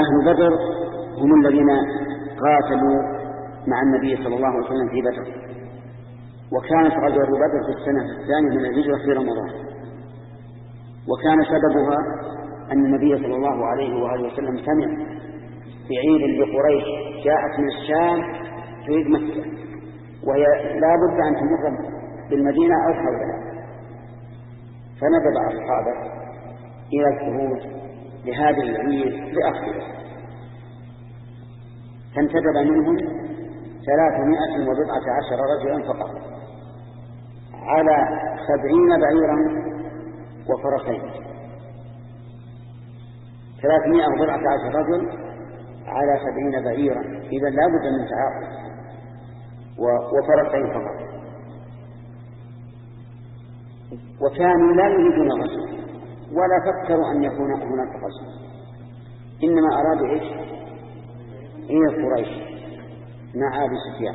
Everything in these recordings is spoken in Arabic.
أهل بدر هم الذين قاتلوا مع النبي صلى الله عليه وسلم في بدر. وكانت غزوة بدر في السنة الثانية من الهجرة في رمضان. وكان سببها أن النبي صلى الله عليه وآله وسلم سمع بعيد لقريش جاءت من الشام تريد مكة. وهي لا بد أن تمر بالمدينة أو حولها فندب أصحابه إلى الخروج. لهذه العيد لأخذها فانتدب منهم ثلاثمائة وبضعة عشر رجلا فقط. على سبعين بعيرا وفرسين. ثلاثمائة وبضعة عشر رجل على سبعين بعيرا. إذا لا بد من تعاقد. وفرسين فقط. وكانوا لا يريدون غزو ولا فكروا أن يكون هناك غزو إنما أرادوا إيش؟ هي قريش مع أبي سفيان.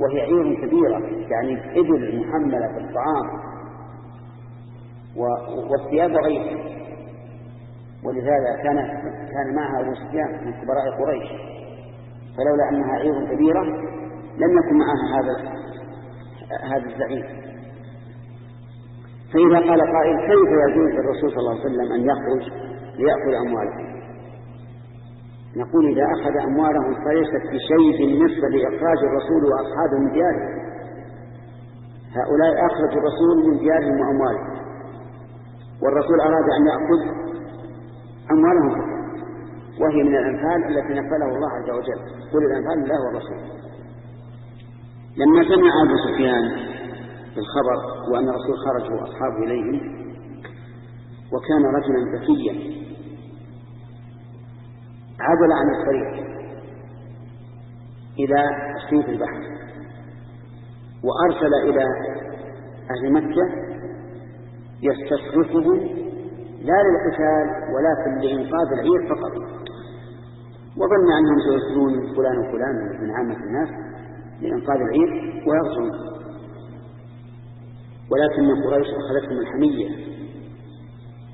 وهي عير كبيرة يعني إبل محملة بالطعام والثياب غيرها ولذلك كان كان معها أبو سفيان من كبراء قريش. فلولا أنها عير كبيرة لم يكن معها هذا هذا الزعيم. فإذا قال قائل كيف يجوز للرسول صلى الله عليه وسلم أن يخرج ليأخذ أموالهم نقول إذا أخذ أموالهم فليست بشيء بالنسبة لإخراج الرسول وأصحابه من ديارهم هؤلاء أخرجوا الرسول من ديارهم وأموالهم. والرسول أراد أن يأخذ أموالهم فقط. وهي من الأنفال التي نفله الله عز وجل. كل الأنفال لله والرسول. لما سمع أبو سفيان بالخبر وأن الرسول خرج وأصحابه إليه وكان رجلا ذكيا. عدل عن الطريق إلى سيف البحر وأرسل إلى أهل مكة يستصرفهم لا للقتال ولكن لإنقاذ العير فقط. وظن أنهم سيرسلون فلان وفلان من عامة الناس لإنقاذ العير ويغزون ولكن قريش أخذتهم الحمية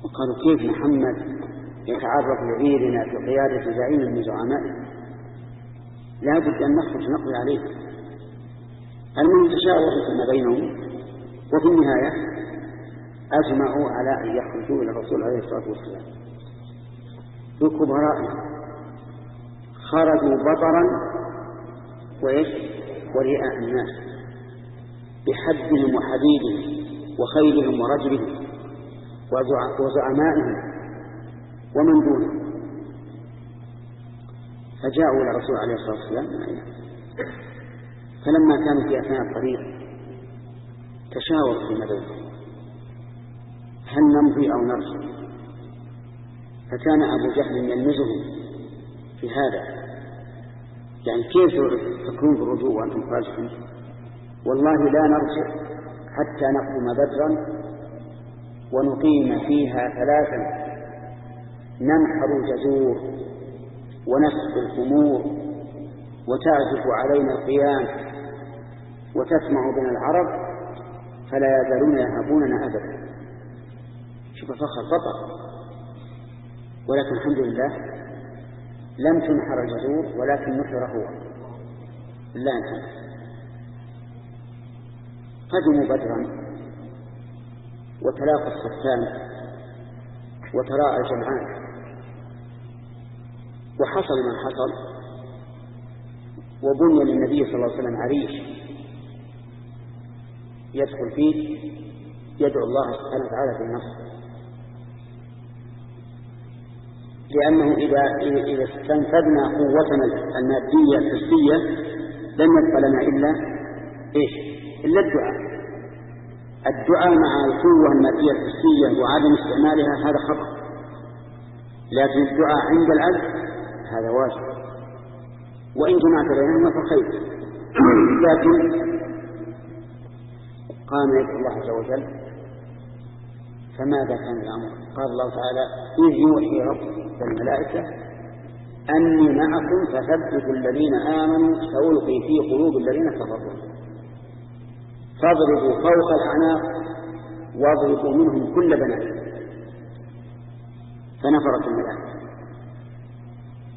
وقالوا كيف محمد يتعرف لغيرنا في قيادة زعيم من زعمائه لا بد أن نخرج نقضي عليه المهم تشاوروا فيما بينهم وفي النهاية أجمعوا على أن يخرجوا إلى الرسول عليه الصلاة والسلام. بكبرائهم خرجوا بطرا ورئاء الناس. بحدهم وحديدهم وخيلهم ورجلهم وزعمائهم ومن دونه. فجاءوا إلى الرسول عليه الصلاة والسلام فلما كانوا في أثناء الطريق تشاوروا فيما بينهم هل نمضي أو نرجع؟ فكان أبو جهل يلمزهم في هذا. يعني كيف تكون بالرجوع وأنتم راجعون والله لا نرجع حتى نقدم بدرا ونقيم فيها ثلاثا. ننحر الجزور ونسق الخمور وتعزف علينا القيام وتسمع بنا العرب فلا يزالون يهابوننا أبدا. شوف فخر خطأ ولكن الحمد لله لم تنحر الجزور ولكن نحر هو. لا الحمد قدموا بدرا وتلاقى الصفان. وتراءى الجمعان. وحصل ما حصل. وبني للنبي صلى الله عليه وسلم عريش. يدخل فيه. يدعو الله سبحانه وتعالى بالنصر لأنه إذا إذا استنفذنا قوتنا المادية الحسية لم يبق لنا إلا إيش؟ إلا الدعاء. الدعاء مع القوة المادية الحسية وعدم استعمالها هذا خطأ. لكن الدعاء عند العجز هذا واجب. وإن جمعت بينهما فخير. لكن قام يدعو الله عز وجل فماذا كان الأمر؟ قال الله تعالى إذ يوحي ربك الملائكة أني معكم فثبتوا الذين آمنوا سألقي في قلوب الذين كفروا. فاضربوا فوق الأعناق واضربوا منهم كل بنات. فنفرت الملائكة.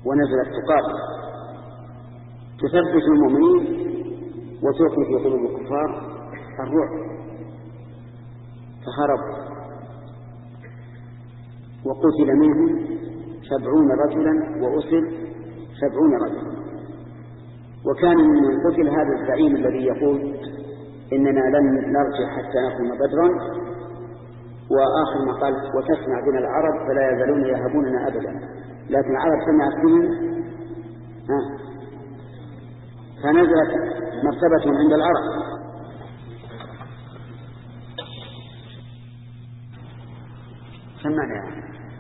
ونزلت تقاتل تثبت المؤمنين وتلقي في قلوب الكفار الرعب فهربوا وقتل منهم سبعون رجلا وأسر سبعون رجلا. وكان من قتل هذا الزعيم الذي يقول إننا لن نرجع حتى نقوم بدرا. وآخر ما قال وتسمع بنا العرب فلا يزالون يهبوننا أبدا. لكن العرب سمعت بهم فنزلت مرتبة عند العرب. سمعنا